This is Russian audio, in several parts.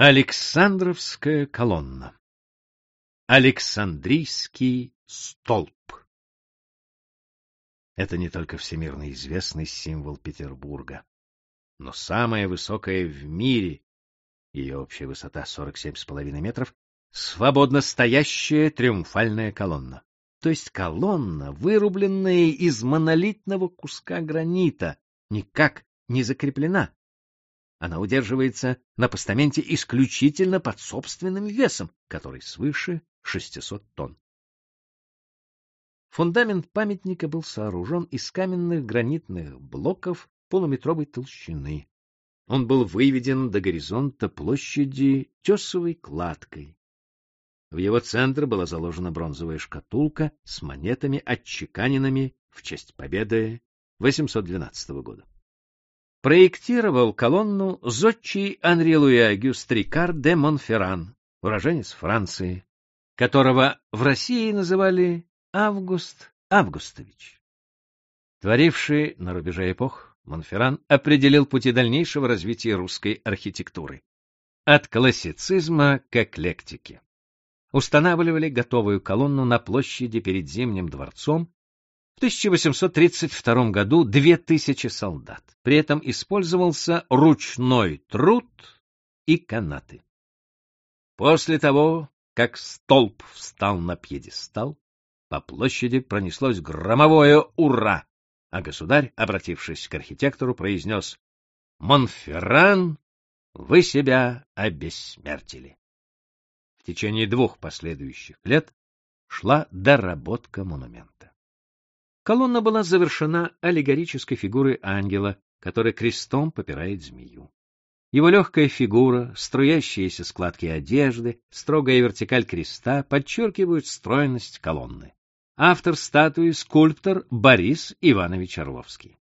Александровская колонна. Александрийский столб. Это не только всемирно известный символ Петербурга, но самая высокая в мире, ее общая высота 47,5 метров, свободно стоящая триумфальная колонна. То есть колонна, вырубленная из монолитного куска гранита, никак не закреплена, она удерживается на постаменте исключительно под собственным весом, который свыше 600 тонн. Фундамент памятника был сооружен из каменных гранитных блоков полуметровой толщины. Он был выведен до горизонта площади тесовой кладкой. В его центр была заложена бронзовая шкатулка с монетами, отчеканенными в честь победы 812 года проектировал колонну зодчий Анри Луи Агюст Рикар де Монферран, уроженец Франции, которого в России называли Август Августович. Творивший на рубеже эпох, Монферран определил пути дальнейшего развития русской архитектуры. От классицизма к эклектике. Устанавливали готовую колонну на площади перед Зимним дворцом в 1832 году 2000 солдат. При этом использовался ручной труд и канаты. После того, как столб встал на пьедестал, по площади пронеслось громовое «Ура!», а государь, обратившись к архитектору, произнес «Монферран, вы себя обессмертили». В течение двух последующих лет шла доработка монумента. Колонна была завершена аллегорической фигурой ангела, который крестом попирает змею. Его легкая фигура, струящиеся складки одежды, строгая вертикаль креста подчеркивают стройность колонны. Автор статуи — скульптор Борис Иванович Орловский.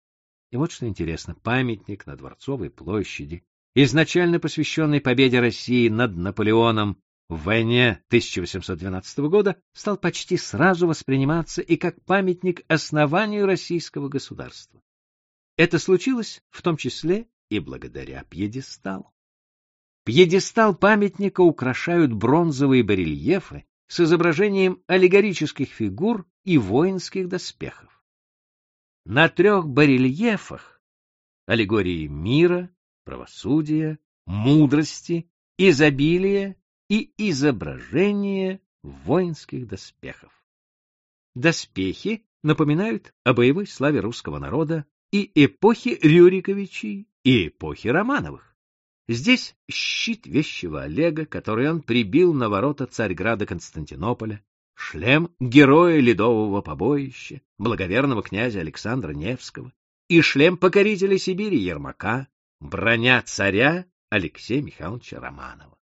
И вот что интересно, памятник на Дворцовой площади, изначально посвященный победе России над Наполеоном в войне 1812 года стал почти сразу восприниматься и как памятник основанию российского государства. Это случилось в том числе и благодаря пьедесталу. Пьедестал памятника украшают бронзовые барельефы с изображением аллегорических фигур и воинских доспехов. На трех барельефах аллегории мира, правосудия, мудрости, изобилия и изображение воинских доспехов. Доспехи напоминают о боевой славе русского народа и эпохи Рюриковичей, и эпохи Романовых. Здесь щит вещего Олега, который он прибил на ворота Царьграда Константинополя, шлем героя ледового побоища, благоверного князя Александра Невского, и шлем покорителя Сибири Ермака, броня царя Алексея Михайловича Романова.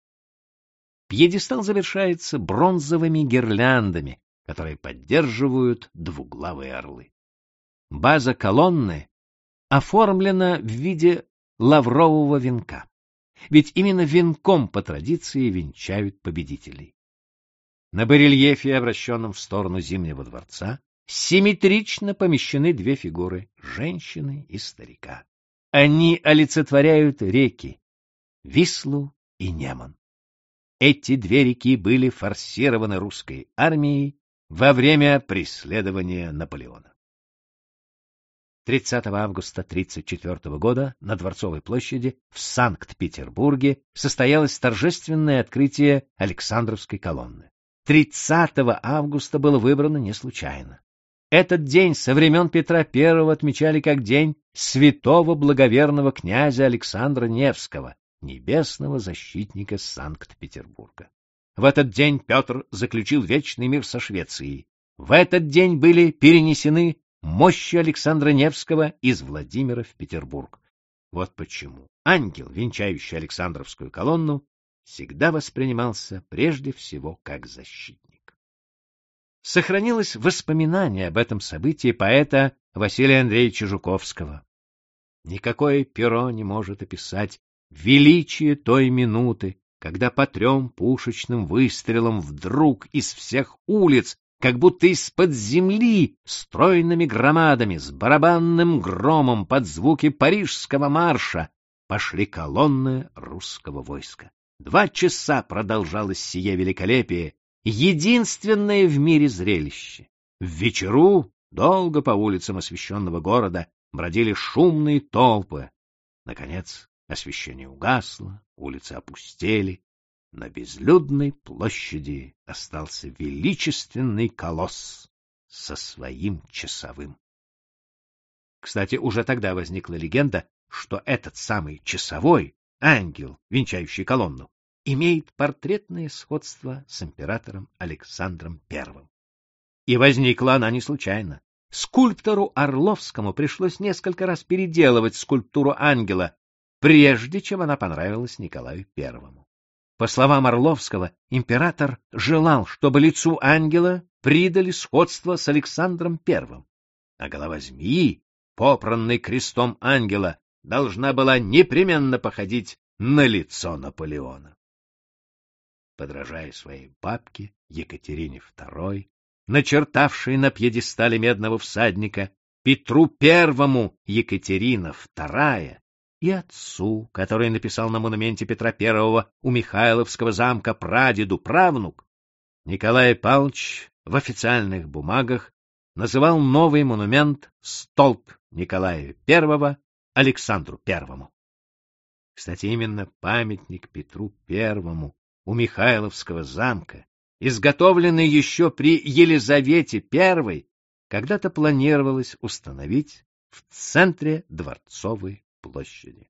Пьедестал завершается бронзовыми гирляндами, которые поддерживают двуглавые орлы. База колонны оформлена в виде лаврового венка, ведь именно венком по традиции венчают победителей. На барельефе, обращенном в сторону Зимнего дворца, симметрично помещены две фигуры — женщины и старика. Они олицетворяют реки — Вислу и Неман. Эти две реки были форсированы русской армией во время преследования Наполеона. 30 августа 1934 года на Дворцовой площади в Санкт-Петербурге состоялось торжественное открытие Александровской колонны. 30 августа было выбрано не случайно. Этот день со времен Петра I отмечали как день святого благоверного князя Александра Невского, небесного защитника Санкт-Петербурга. В этот день Петр заключил вечный мир со Швецией. В этот день были перенесены мощи Александра Невского из Владимира в Петербург. Вот почему ангел, венчающий Александровскую колонну, всегда воспринимался прежде всего как защитник. Сохранилось воспоминание об этом событии поэта Василия Андреевича Жуковского. Никакое перо не может описать величие той минуты, когда по трем пушечным выстрелам вдруг из всех улиц, как будто из-под земли, стройными громадами, с барабанным громом под звуки парижского марша, пошли колонны русского войска. Два часа продолжалось сие великолепие, единственное в мире зрелище. В вечеру долго по улицам освещенного города бродили шумные толпы. Наконец освещение угасло, улицы опустели. На безлюдной площади остался величественный колосс со своим часовым. Кстати, уже тогда возникла легенда, что этот самый часовой, ангел, венчающий колонну, имеет портретное сходство с императором Александром I. И возникла она не случайно. Скульптору Орловскому пришлось несколько раз переделывать скульптуру ангела, прежде чем она понравилась Николаю I. По словам Орловского, император желал, чтобы лицу ангела придали сходство с Александром I, а голова змеи, попранной крестом ангела, должна была непременно походить на лицо Наполеона. Подражая своей бабке Екатерине II, начертавшей на пьедестале медного всадника Петру Первому Екатерина II и отцу, который написал на монументе Петра I у Михайловского замка прадеду правнук, Николай Павлович в официальных бумагах называл новый монумент «Столб Николая I Александру I». Кстати, именно памятник Петру I у Михайловского замка, изготовленный еще при Елизавете I, когда-то планировалось установить в центре Дворцовой площади.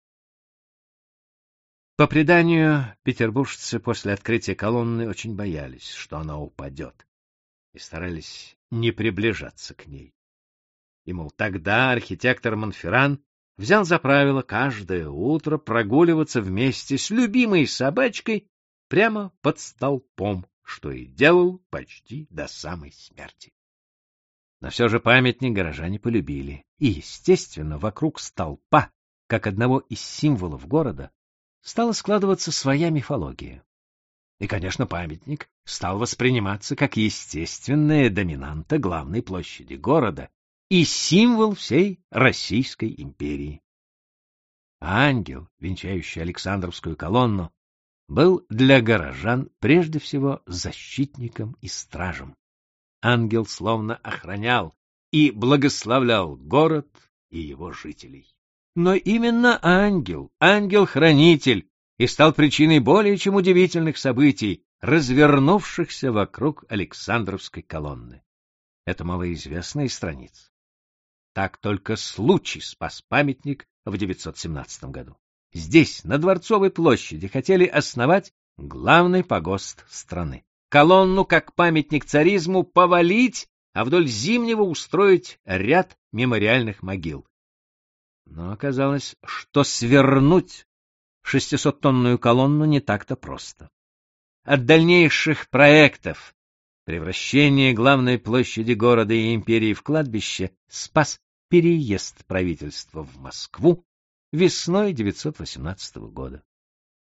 По преданию, петербуржцы после открытия колонны очень боялись, что она упадет, и старались не приближаться к ней. И, мол, тогда архитектор Монферран взял за правило каждое утро прогуливаться вместе с любимой собачкой прямо под столпом, что и делал почти до самой смерти. Но все же памятник горожане полюбили, и, естественно, вокруг столпа как одного из символов города, стала складываться своя мифология. И, конечно, памятник стал восприниматься как естественная доминанта главной площади города и символ всей Российской империи. ангел, венчающий Александровскую колонну, был для горожан прежде всего защитником и стражем. Ангел словно охранял и благословлял город и его жителей но именно ангел, ангел-хранитель, и стал причиной более чем удивительных событий, развернувшихся вокруг Александровской колонны. Это малоизвестная страница. Так только случай спас памятник в 917 году. Здесь, на Дворцовой площади, хотели основать главный погост страны. Колонну, как памятник царизму, повалить, а вдоль Зимнего устроить ряд мемориальных могил. Но оказалось, что свернуть шестисоттонную колонну не так-то просто. От дальнейших проектов превращения главной площади города и империи в кладбище спас переезд правительства в Москву весной 918 года.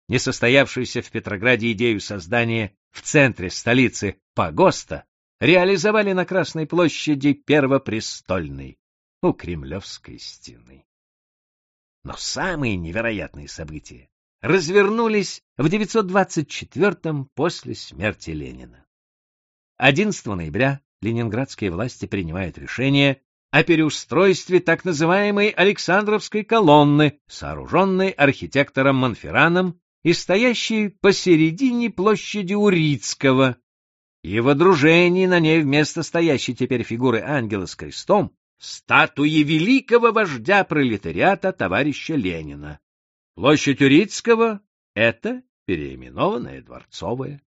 Несостоявшуюся в Петрограде идею создания в центре столицы погоста реализовали на Красной площади Первопрестольной у Кремлевской стены. Но самые невероятные события развернулись в 924-м после смерти Ленина. 11 ноября ленинградские власти принимают решение о переустройстве так называемой Александровской колонны, сооруженной архитектором Монферраном и стоящей посередине площади Урицкого. И водружении на ней вместо стоящей теперь фигуры ангела с крестом статуи великого вождя пролетариата товарища Ленина. Площадь Урицкого — это переименованная Дворцовая.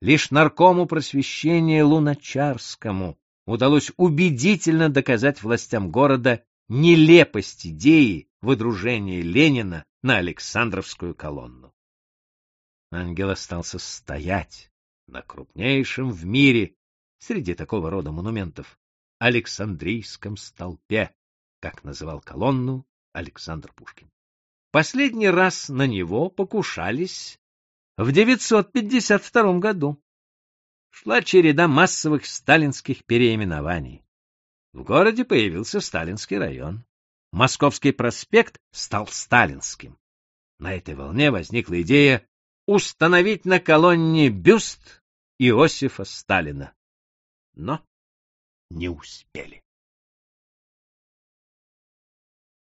Лишь наркому просвещения Луначарскому удалось убедительно доказать властям города нелепость идеи выдружения Ленина на Александровскую колонну. Ангел остался стоять на крупнейшем в мире среди такого рода монументов Александрийском столпе, как называл колонну Александр Пушкин. Последний раз на него покушались в 952 году. Шла череда массовых сталинских переименований. В городе появился Сталинский район. Московский проспект стал Сталинским. На этой волне возникла идея установить на колонне бюст Иосифа Сталина. Но не успели.